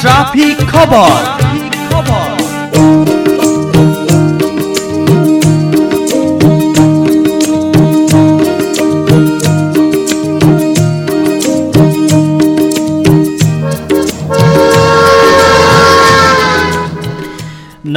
Traffic खबर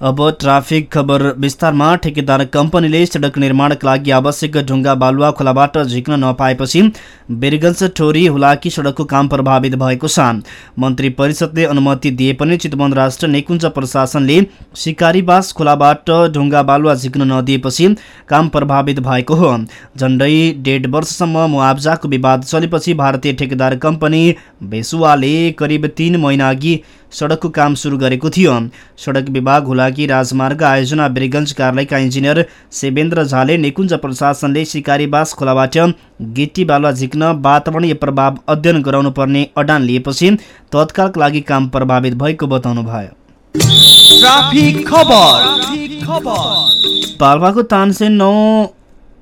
अब traffic खबर विस्तारमा। ठेकेदार कम्पनीले सडक निर्माणका लागि आवश्यक ढुङ्गा बालुवा खोलाबाट झिक्न नपाएपछि बेरगञ्ज टोरी हुलाकी सडकको काम प्रभावित भएको छ। मन्त्री परिषदले अनुमति दिए पनि चितवन राष्ट्र निकुञ्ज प्रशासनले सिकारीबास खोलाबाट ढुङ्गा बालुवा झिक्न नदिएपछि काम प्रभावित भएको हो। झन्डै डेढ वर्षसम्म मुआब्जाको विवाद चलेपछि भारतीय ठेकेदार कम्पनी भेसुवाले करिब तिन महिना अघि सडकको काम सुरु गरेको थियो। सडक विभाग हुलाकी राजमार्ग आयोजना बिरगञ्ज कार्यालयका इन्जिनियर सेवेन्द्र झाले निकुञ्ज प्रशासनले सिकारीबास खोलाबाट गिट्टी बालुवा झिक्न वातावरणीय प्रभाव अध्ययन गराउनु पर्ने अडान लिएपछि तत्कालका लागि काम प्रभावित भएको बताउनु भयो पाल्पाको तानसेन नौ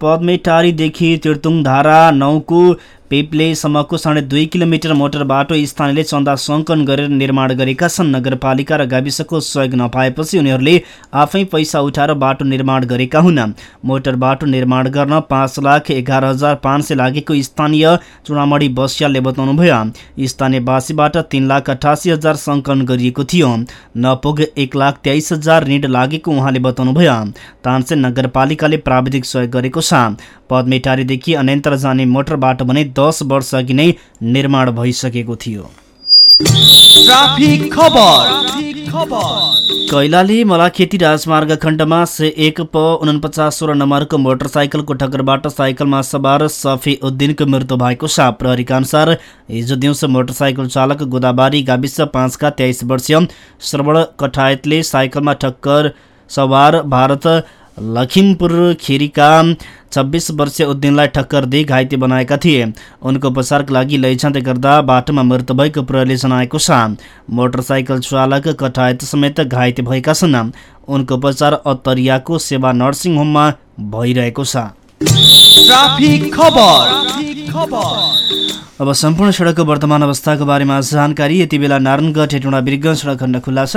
पद्मेटारीदेखि तीर्थुङ धारा नौको पेप्लेसम्मको साढे दुई किलोमिटर मोटर बाटो स्थानीयले चन्दा सङ्कलन गरेर निर्माण गरेका छन्। नगरपालिका र गाविसको सहयोग नपाएपछि उनीहरूले आफै पैसा उठाएर बाटो निर्माण गरेका हुन्। मोटर बाटो निर्माण गर्न पाँच लाख एघार हजार पाँच सय लागेको स्थानीय चुनामणी बस्यालले बताउनुभयो। स्थानीयवासीबाट तिन लाख अठासी हजार सङ्कलन गरिएको थियो। नपुग एक लाख तेइस हजार ऋण लागेको उहाँले बताउनुभयो। तानसेन नगरपालिकाले प्राविधिक सहयोग गरेको छ। पदमेटारीदेखि अनन्तर जाने मोटर बाटो भने दस वर्ष अघि नै निर्माण भइसकेको थियो। कैलाली मलाखेती राजमार्ग खण्डमा से एक प उनपचास सोह्र नम्बरको मोटरसाइकलको ठक्करबाट साइकलमा सवार सफी उद्दिनको मृत्यु भएको छ प्रहरीका अनुसार हिजो दिउँसो मोटरसाइकल चालक गोदाबारी गाविस पाँचका तेइस वर्षीय श्रवण कठायतले साइकलमा ठक्कर सवार भारत लखिमपुर खिरीका छब्बिस वर्षीय उद्दिनलाई ठक्कर दिई घाइते बनाएका थिए। उनको उपचारका लागि लैजाँदै गर्दा बाटोमा मृत्यु भएको प्रहरीले जनाएको छ। मोटरसाइकल चालक कटायत समेत घाइते भएका छन्। उनको उपचार अत्तरियाको सेवा नर्सिङ होममा भइरहेको छ। अब सम्पूर्ण सडकको वर्तमान अवस्थाको बारेमा जानकारी यति बेला नारायणगढ हेटौँडा बिर्ग सडक खण्ड खुल्ला छ।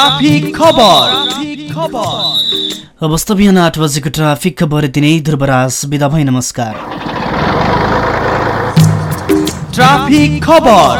ट्राफिक खबर अवस्था बिहान आठ बजेको ट्राफिक खबर यति नै। ध्रुवराज बिदा भई नमस्कार। ट्राफिक खबर